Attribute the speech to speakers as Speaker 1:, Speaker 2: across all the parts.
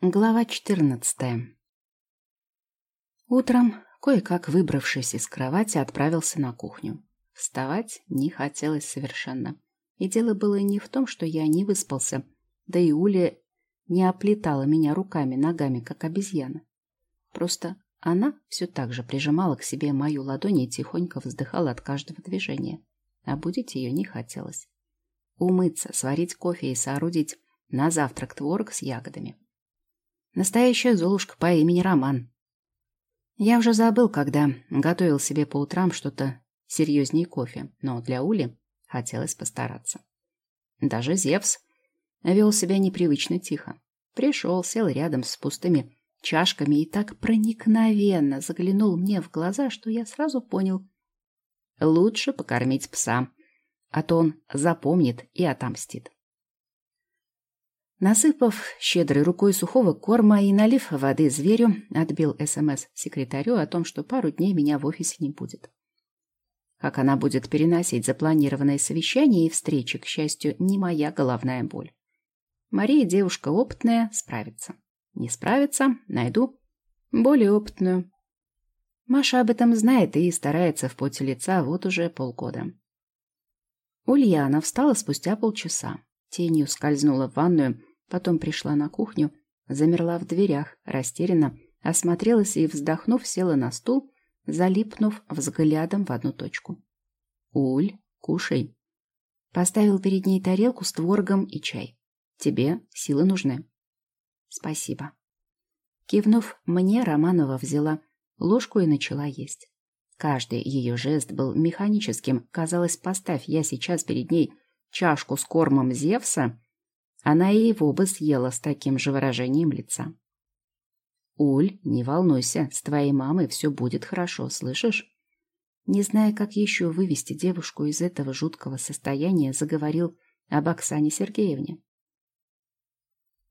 Speaker 1: Глава 14. Утром, кое-как выбравшись из кровати, отправился на кухню. Вставать не хотелось совершенно. И дело было не в том, что я не выспался, да и Уля не оплетала меня руками, ногами, как обезьяна. Просто она все так же прижимала к себе мою ладонь и тихонько вздыхала от каждого движения. А будить ее не хотелось. Умыться, сварить кофе и соорудить на завтрак творог с ягодами. Настоящая Золушка по имени Роман. Я уже забыл, когда готовил себе по утрам что-то серьезнее кофе, но для Ули хотелось постараться. Даже Зевс вел себя непривычно тихо. Пришел, сел рядом с пустыми чашками и так проникновенно заглянул мне в глаза, что я сразу понял. Лучше покормить пса, а то он запомнит и отомстит. Насыпав щедрой рукой сухого корма и налив воды зверю, отбил СМС секретарю о том, что пару дней меня в офисе не будет. Как она будет переносить запланированное совещание и встречи, к счастью, не моя головная боль. Мария девушка опытная, справится. Не справится, найду более опытную. Маша об этом знает и старается в поте лица вот уже полгода. Ульяна встала спустя полчаса. Тенью скользнула в ванную, Потом пришла на кухню, замерла в дверях, растерянно, осмотрелась и, вздохнув, села на стул, залипнув взглядом в одну точку. «Уль, кушай». Поставил перед ней тарелку с творогом и чай. «Тебе силы нужны». «Спасибо». Кивнув мне, Романова взяла ложку и начала есть. Каждый ее жест был механическим. Казалось, поставь я сейчас перед ней чашку с кормом Зевса, она и его бы съела с таким же выражением лица. «Уль, не волнуйся, с твоей мамой все будет хорошо, слышишь?» Не зная, как еще вывести девушку из этого жуткого состояния, заговорил об Оксане Сергеевне.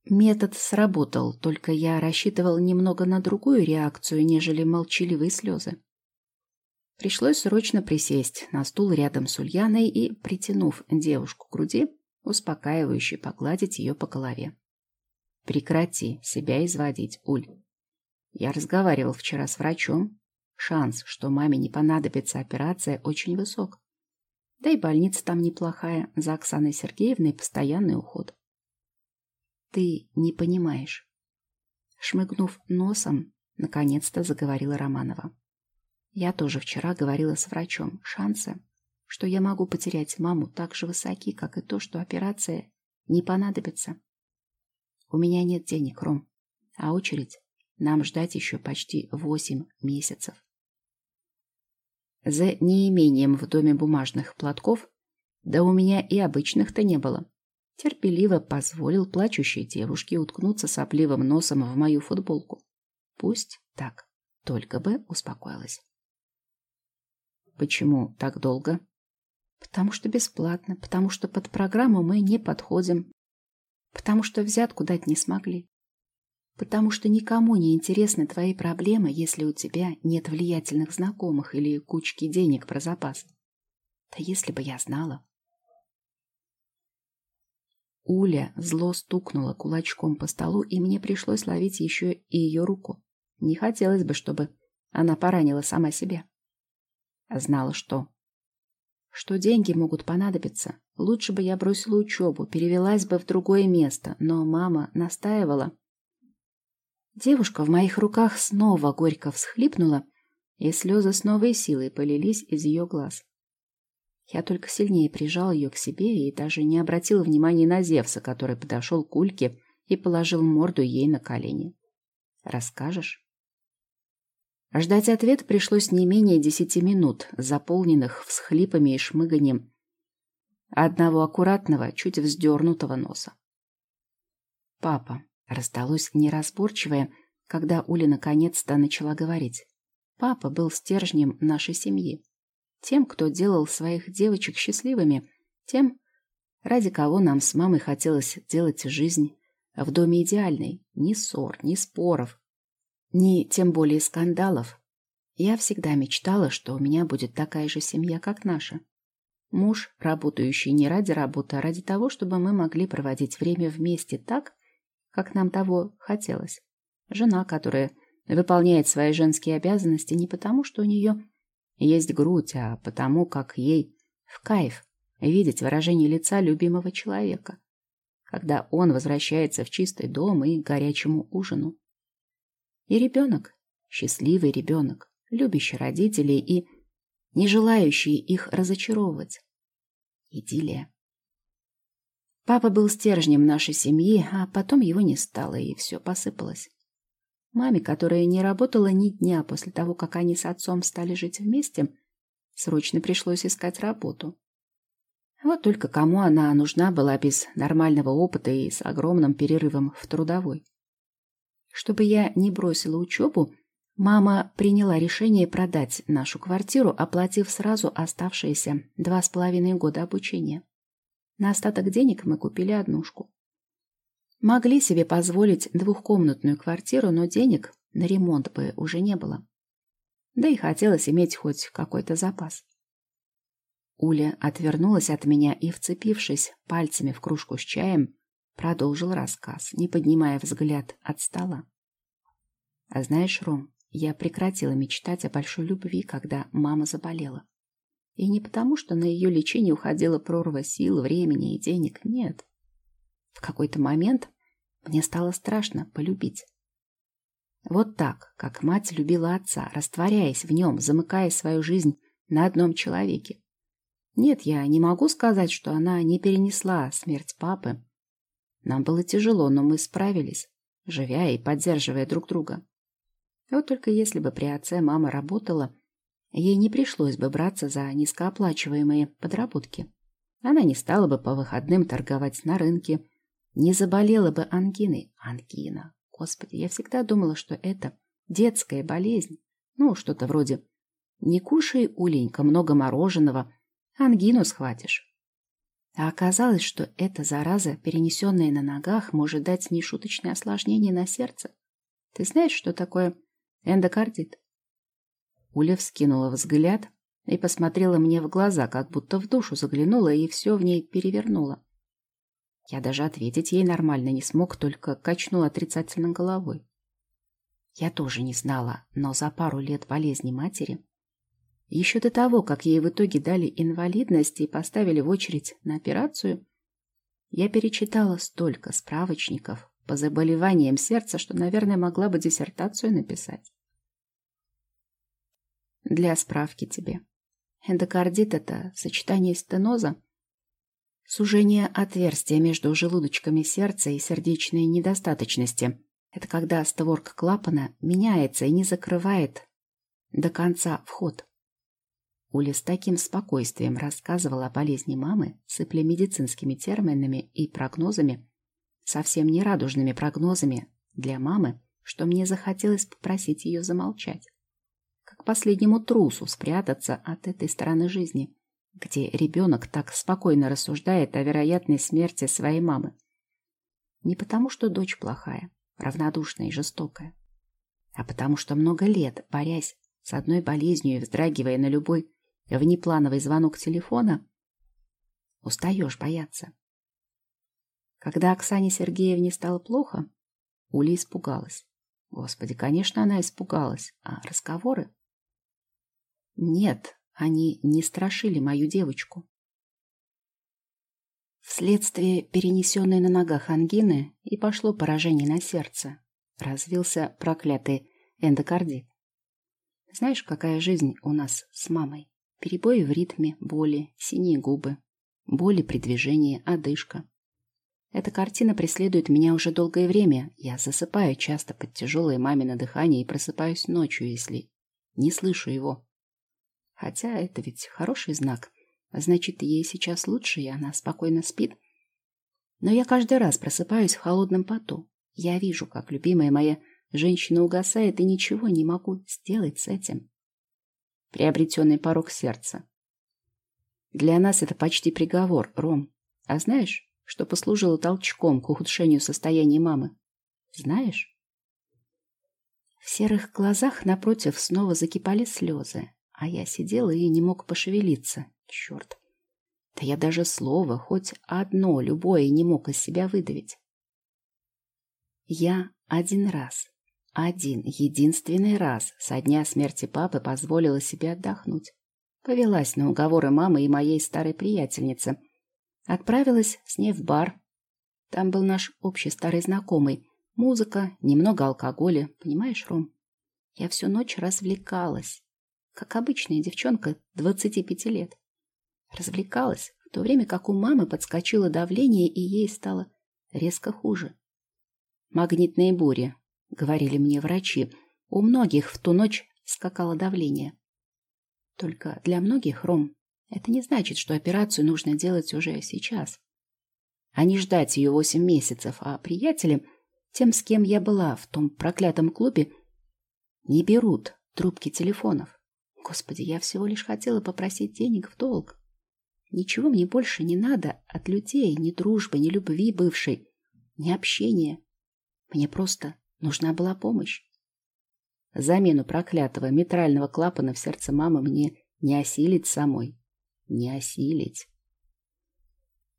Speaker 1: Метод сработал, только я рассчитывал немного на другую реакцию, нежели молчаливые слезы. Пришлось срочно присесть на стул рядом с Ульяной и, притянув девушку к груди, успокаивающе погладить ее по голове. Прекрати себя изводить, Уль. Я разговаривал вчера с врачом. Шанс, что маме не понадобится операция, очень высок. Да и больница там неплохая, за Оксаной Сергеевной постоянный уход. Ты не понимаешь. Шмыгнув носом, наконец-то заговорила Романова. Я тоже вчера говорила с врачом. Шансы что я могу потерять маму так же высоки, как и то, что операция не понадобится. У меня нет денег, Ром, а очередь нам ждать еще почти восемь месяцев. За неимением в доме бумажных платков, да у меня и обычных-то не было, терпеливо позволил плачущей девушке уткнуться сопливым носом в мою футболку. Пусть так, только бы успокоилась. Почему так долго? Потому что бесплатно, потому что под программу мы не подходим, потому что взятку дать не смогли, потому что никому не интересны твои проблемы, если у тебя нет влиятельных знакомых или кучки денег про запас. Да если бы я знала. Уля зло стукнула кулачком по столу, и мне пришлось ловить еще и ее руку. Не хотелось бы, чтобы она поранила сама себя. Знала, что что деньги могут понадобиться. Лучше бы я бросила учебу, перевелась бы в другое место, но мама настаивала. Девушка в моих руках снова горько всхлипнула, и слезы с новой силой полились из ее глаз. Я только сильнее прижал ее к себе и даже не обратил внимания на Зевса, который подошел к Ульке и положил морду ей на колени. «Расскажешь?» Ждать ответ пришлось не менее десяти минут, заполненных всхлипами и шмыганием одного аккуратного, чуть вздернутого носа. «Папа», — раздалось неразборчивое, когда Уля наконец-то начала говорить. «Папа был стержнем нашей семьи, тем, кто делал своих девочек счастливыми, тем, ради кого нам с мамой хотелось делать жизнь в доме идеальной. Ни ссор, ни споров, ни тем более скандалов. Я всегда мечтала, что у меня будет такая же семья, как наша. Муж, работающий не ради работы, а ради того, чтобы мы могли проводить время вместе так, как нам того хотелось. Жена, которая выполняет свои женские обязанности не потому, что у нее есть грудь, а потому, как ей в кайф видеть выражение лица любимого человека, когда он возвращается в чистый дом и горячему ужину. И ребенок, счастливый ребенок, любящий родителей и не желающий их разочаровывать. Идиллия. Папа был стержнем нашей семьи, а потом его не стало, и все посыпалось. Маме, которая не работала ни дня после того, как они с отцом стали жить вместе, срочно пришлось искать работу. Вот только кому она нужна была без нормального опыта и с огромным перерывом в трудовой. Чтобы я не бросила учебу, мама приняла решение продать нашу квартиру, оплатив сразу оставшиеся два с половиной года обучения. На остаток денег мы купили однушку. Могли себе позволить двухкомнатную квартиру, но денег на ремонт бы уже не было. Да и хотелось иметь хоть какой-то запас. Уля отвернулась от меня и, вцепившись пальцами в кружку с чаем, продолжил рассказ, не поднимая взгляд от стола. А знаешь, Ром, я прекратила мечтать о большой любви, когда мама заболела. И не потому, что на ее лечение уходила прорва сил, времени и денег, нет. В какой-то момент мне стало страшно полюбить. Вот так, как мать любила отца, растворяясь в нем, замыкая свою жизнь на одном человеке. Нет, я не могу сказать, что она не перенесла смерть папы. Нам было тяжело, но мы справились, живя и поддерживая друг друга. Вот только если бы при отце мама работала, ей не пришлось бы браться за низкооплачиваемые подработки. Она не стала бы по выходным торговать на рынке, не заболела бы ангиной. Ангина. Господи, я всегда думала, что это детская болезнь. Ну, что-то вроде «Не кушай, Уленька, много мороженого, ангину схватишь». А оказалось, что эта зараза, перенесенная на ногах, может дать нешуточное осложнение на сердце. Ты знаешь, что такое эндокардит? Уля вскинула взгляд и посмотрела мне в глаза, как будто в душу заглянула и все в ней перевернула. Я даже ответить ей нормально не смог, только качнул отрицательно головой. Я тоже не знала, но за пару лет болезни матери, еще до того, как ей в итоге дали инвалидность и поставили в очередь на операцию, я перечитала столько справочников по заболеваниям сердца, что, наверное, могла бы диссертацию написать. Для справки тебе. Эндокардит – это сочетание стеноза Сужение отверстия между желудочками сердца и сердечной недостаточности. Это когда створка клапана меняется и не закрывает до конца вход. Уля с таким спокойствием рассказывала о болезни мамы, сыпля медицинскими терминами и прогнозами, совсем не радужными прогнозами для мамы, что мне захотелось попросить ее замолчать. Как последнему трусу спрятаться от этой стороны жизни где ребенок так спокойно рассуждает о вероятной смерти своей мамы. Не потому, что дочь плохая, равнодушная и жестокая, а потому что много лет, борясь с одной болезнью и вздрагивая на любой внеплановый звонок телефона, устаешь бояться. Когда Оксане Сергеевне стало плохо, Уля испугалась. Господи, конечно, она испугалась. А разговоры? Нет, они не страшили мою девочку. Вследствие перенесенной на ногах ангины и пошло поражение на сердце. Развился проклятый эндокардит. Знаешь, какая жизнь у нас с мамой? Перебои в ритме, боли, синие губы, боли при движении, одышка. Эта картина преследует меня уже долгое время. Я засыпаю часто под тяжелое мамино дыхание и просыпаюсь ночью, если не слышу его. Хотя это ведь хороший знак. Значит, ей сейчас лучше, и она спокойно спит. Но я каждый раз просыпаюсь в холодном поту. Я вижу, как любимая моя женщина угасает, и ничего не могу сделать с этим. Приобретенный порог сердца. Для нас это почти приговор, Ром. А знаешь, что послужило толчком к ухудшению состояния мамы? Знаешь? В серых глазах напротив снова закипали слезы. А я сидела и не мог пошевелиться. Черт. Да я даже слово, хоть одно, любое, не мог из себя выдавить. Я один раз, один, единственный раз со дня смерти папы позволила себе отдохнуть. Повелась на уговоры мамы и моей старой приятельницы. Отправилась с ней в бар. Там был наш общий старый знакомый. Музыка, немного алкоголя. Понимаешь, Ром? Я всю ночь развлекалась. Как обычная девчонка 25 лет. Развлекалась, в то время как у мамы подскочило давление, и ей стало резко хуже. Магнитные бури, говорили мне врачи. У многих в ту ночь скакало давление. Только для многих, Ром, это не значит, что операцию нужно делать уже сейчас. А не ждать ее восемь месяцев, а приятели, тем, с кем я была в том проклятом клубе, не берут трубки телефонов. Господи, я всего лишь хотела попросить денег в долг. Ничего мне больше не надо от людей, ни дружбы, ни любви бывшей, ни общения. Мне просто нужна была помощь. Замену проклятого митрального клапана в сердце мамы мне не осилить самой. Не осилить.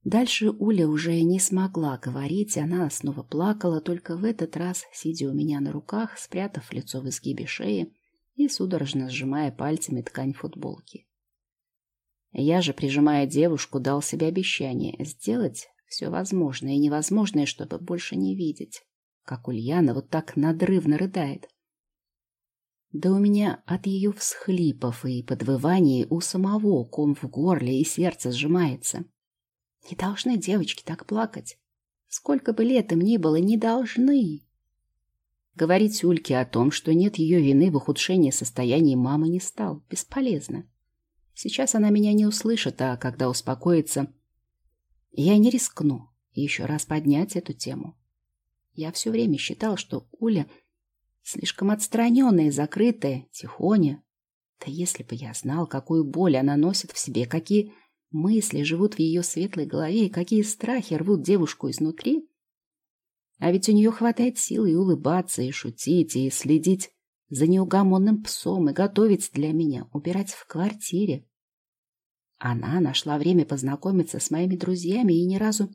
Speaker 1: Дальше Уля уже не смогла говорить, она снова плакала, только в этот раз, сидя у меня на руках, спрятав лицо в изгибе шеи и судорожно сжимая пальцами ткань футболки. Я же, прижимая девушку, дал себе обещание сделать все возможное и невозможное, чтобы больше не видеть, как Ульяна вот так надрывно рыдает. Да у меня от ее всхлипов и подвываний у самого ком в горле и сердце сжимается. Не должны девочки так плакать. Сколько бы лет им ни было, не должны. Говорить Ульке о том, что нет ее вины в ухудшении состояния мамы, не стал. Бесполезно. Сейчас она меня не услышит, а когда успокоится, я не рискну еще раз поднять эту тему. Я все время считал, что Уля Слишком отстраненная, закрытая, тихоня. Да если бы я знал, какую боль она носит в себе, какие мысли живут в ее светлой голове и какие страхи рвут девушку изнутри. А ведь у нее хватает силы и улыбаться, и шутить, и следить за неугомонным псом, и готовить для меня, убирать в квартире. Она нашла время познакомиться с моими друзьями и ни разу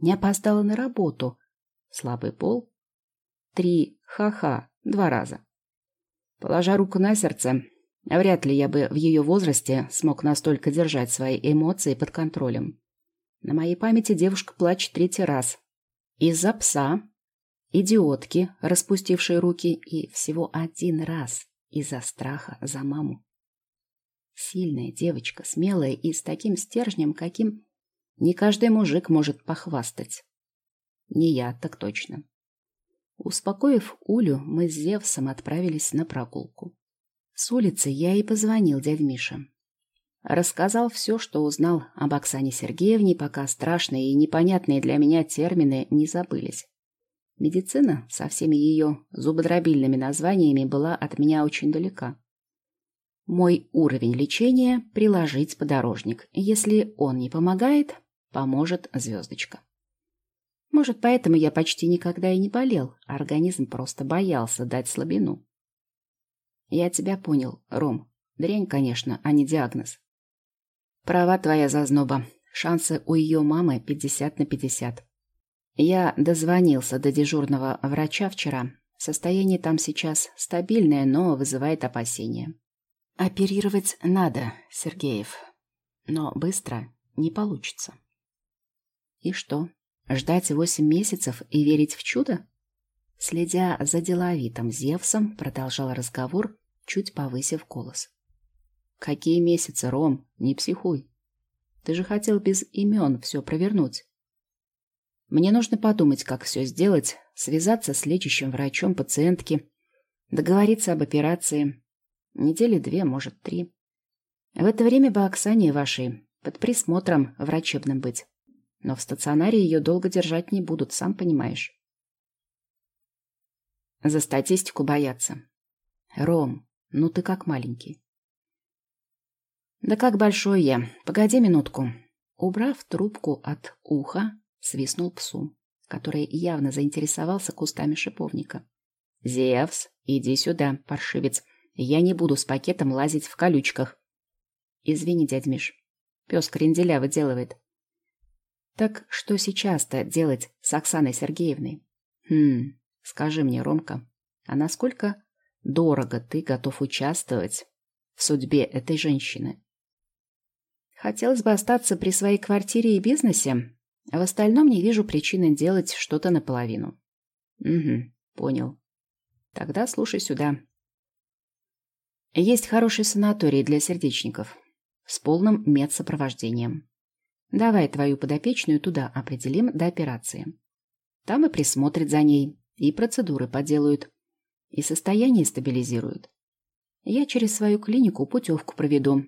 Speaker 1: не опоздала на работу. Слабый пол. Три ха-ха Два раза. Положа руку на сердце, вряд ли я бы в ее возрасте смог настолько держать свои эмоции под контролем. На моей памяти девушка плачет третий раз. Из-за пса, идиотки, распустившей руки, и всего один раз из-за страха за маму. Сильная девочка, смелая и с таким стержнем, каким не каждый мужик может похвастать. Не я, так точно. Успокоив Улю, мы с Зевсом отправились на прогулку. С улицы я и позвонил дядь Мише. Рассказал все, что узнал об Оксане Сергеевне, пока страшные и непонятные для меня термины не забылись. Медицина со всеми ее зубодробильными названиями была от меня очень далека. Мой уровень лечения – приложить подорожник. Если он не помогает, поможет звездочка. Может, поэтому я почти никогда и не болел, а организм просто боялся дать слабину. Я тебя понял, Ром. Дрянь, конечно, а не диагноз. Права твоя зазноба. Шансы у ее мамы 50 на 50. Я дозвонился до дежурного врача вчера. Состояние там сейчас стабильное, но вызывает опасения. Оперировать надо, Сергеев. Но быстро не получится. И что? Ждать восемь месяцев и верить в чудо? Следя за деловитым Зевсом, продолжал разговор, чуть повысив голос. «Какие месяцы, Ром? Не психуй. Ты же хотел без имен все провернуть. Мне нужно подумать, как все сделать, связаться с лечащим врачом пациентки, договориться об операции. Недели две, может, три. В это время бы Оксане вашей под присмотром врачебным быть. Но в стационаре ее долго держать не будут, сам понимаешь. За статистику боятся. Ром, ну ты как маленький. Да как большой я. Погоди минутку. Убрав трубку от уха, свистнул псу, который явно заинтересовался кустами шиповника. «Зевс, иди сюда, паршивец. Я не буду с пакетом лазить в колючках». «Извини, дядь Миш. Пес кренделя выделывает. Так что сейчас-то делать с Оксаной Сергеевной? Хм, Скажи мне, Ромка, а насколько дорого ты готов участвовать в судьбе этой женщины? Хотелось бы остаться при своей квартире и бизнесе, а в остальном не вижу причины делать что-то наполовину. Угу, понял. Тогда слушай сюда. Есть хороший санаторий для сердечников с полным медсопровождением. Давай твою подопечную туда определим до операции. Там и присмотрят за ней, и процедуры поделают, и состояние стабилизируют. Я через свою клинику путевку проведу.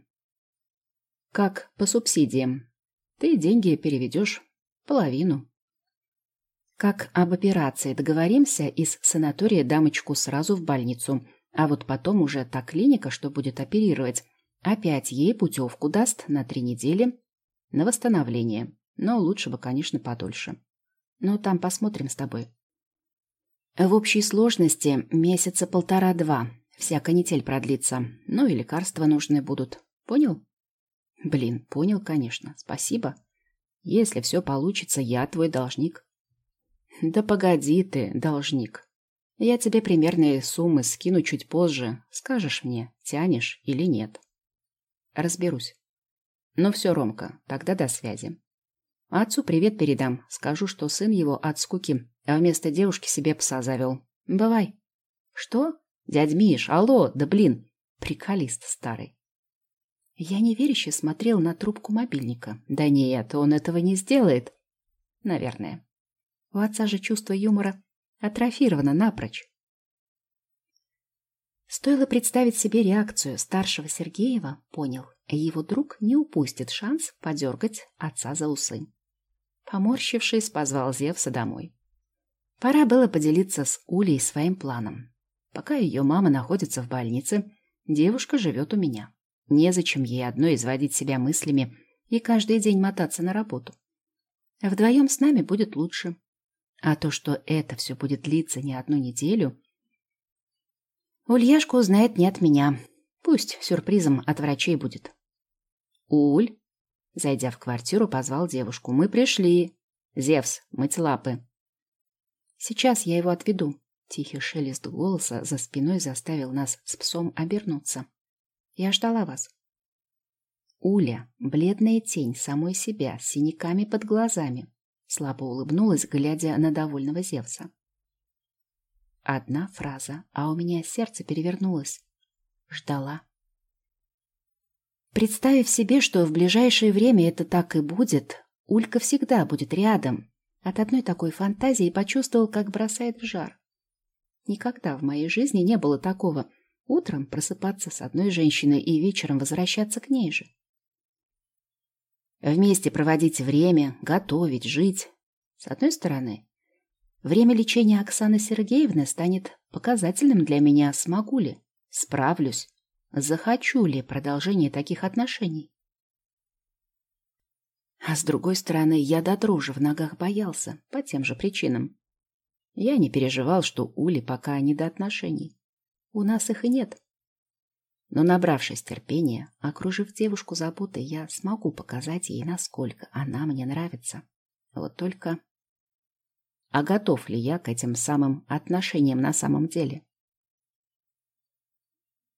Speaker 1: Как по субсидиям. Ты деньги переведешь половину. Как об операции договоримся, из санатория дамочку сразу в больницу, а вот потом уже та клиника, что будет оперировать, опять ей путевку даст на три недели на восстановление. Но лучше бы, конечно, подольше. Но там посмотрим с тобой. В общей сложности месяца полтора-два. Вся канитель продлится. Ну и лекарства нужны будут. Понял? Блин, понял, конечно. Спасибо. Если все получится, я твой должник. Да погоди ты, должник. Я тебе примерные суммы скину чуть позже. Скажешь мне, тянешь или нет. Разберусь. Ну все, Ромка, тогда до связи. Отцу привет передам. Скажу, что сын его от скуки, а вместо девушки себе пса завел. Бывай. Что? Дядь Миш, алло, да блин. Приколист старый. Я неверяще смотрел на трубку мобильника. Да нет, он этого не сделает. Наверное. У отца же чувство юмора атрофировано напрочь. Стоило представить себе реакцию старшего Сергеева, понял, его друг не упустит шанс подергать отца за усы. Поморщившись, позвал Зевса домой. Пора было поделиться с Улей своим планом. Пока ее мама находится в больнице, девушка живет у меня. Незачем ей одной изводить себя мыслями и каждый день мотаться на работу. Вдвоем с нами будет лучше. А то, что это все будет длиться не одну неделю, Ульяшка узнает не от меня. Пусть сюрпризом от врачей будет. Уль, зайдя в квартиру, позвал девушку. Мы пришли. Зевс, мыть лапы. Сейчас я его отведу. Тихий шелест голоса за спиной заставил нас с псом обернуться. Я ждала вас. Уля, бледная тень самой себя, с синяками под глазами, слабо улыбнулась, глядя на довольного Зевса. Одна фраза, а у меня сердце перевернулось. Ждала. Представив себе, что в ближайшее время это так и будет, Улька всегда будет рядом. От одной такой фантазии почувствовал, как бросает в жар. Никогда в моей жизни не было такого. Утром просыпаться с одной женщиной и вечером возвращаться к ней же. Вместе проводить время, готовить, жить. С одной стороны, Время лечения Оксаны Сергеевны станет показательным для меня, смогу ли, справлюсь, захочу ли продолжение таких отношений. А с другой стороны, я до дрожи в ногах боялся, по тем же причинам. Я не переживал, что Ули пока не до отношений. У нас их и нет. Но, набравшись терпения, окружив девушку заботой, я смогу показать ей, насколько она мне нравится. Вот только а готов ли я к этим самым отношениям на самом деле.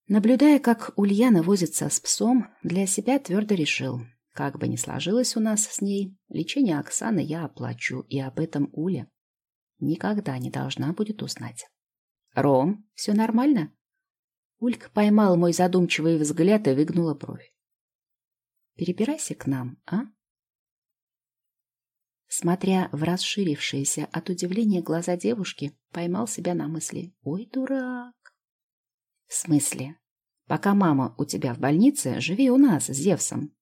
Speaker 1: Наблюдая, как Ульяна возится с псом, для себя твердо решил, как бы ни сложилось у нас с ней, лечение Оксаны я оплачу, и об этом Уля никогда не должна будет узнать. «Ром, все нормально?» Улька поймал мой задумчивый взгляд и выгнула бровь. «Перебирайся к нам, а?» Смотря в расширившиеся от удивления глаза девушки, поймал себя на мысли «Ой, дурак!» «В смысле? Пока мама у тебя в больнице, живи у нас с Зевсом.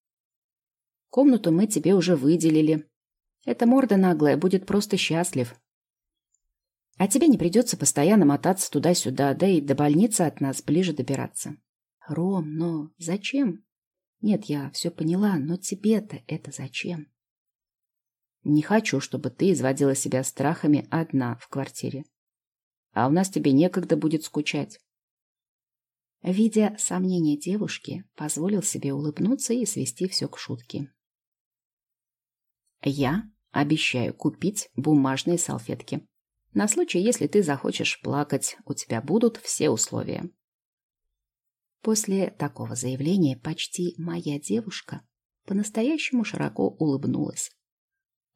Speaker 1: Комнату мы тебе уже выделили. Эта морда наглая будет просто счастлив. А тебе не придется постоянно мотаться туда-сюда, да и до больницы от нас ближе добираться. Ром, но зачем? Нет, я все поняла, но тебе-то это зачем?» Не хочу, чтобы ты изводила себя страхами одна в квартире. А у нас тебе некогда будет скучать. Видя сомнения девушки, позволил себе улыбнуться и свести все к шутке. Я обещаю купить бумажные салфетки. На случай, если ты захочешь плакать, у тебя будут все условия. После такого заявления почти моя девушка по-настоящему широко улыбнулась.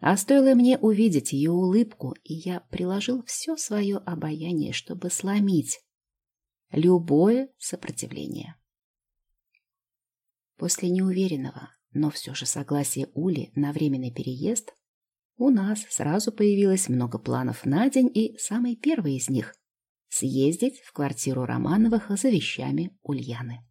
Speaker 1: А стоило мне увидеть ее улыбку, и я приложил все свое обаяние, чтобы сломить любое сопротивление. После неуверенного, но все же согласия Ули на временный переезд, у нас сразу появилось много планов на день, и самый первый из них — съездить в квартиру Романовых за вещами Ульяны.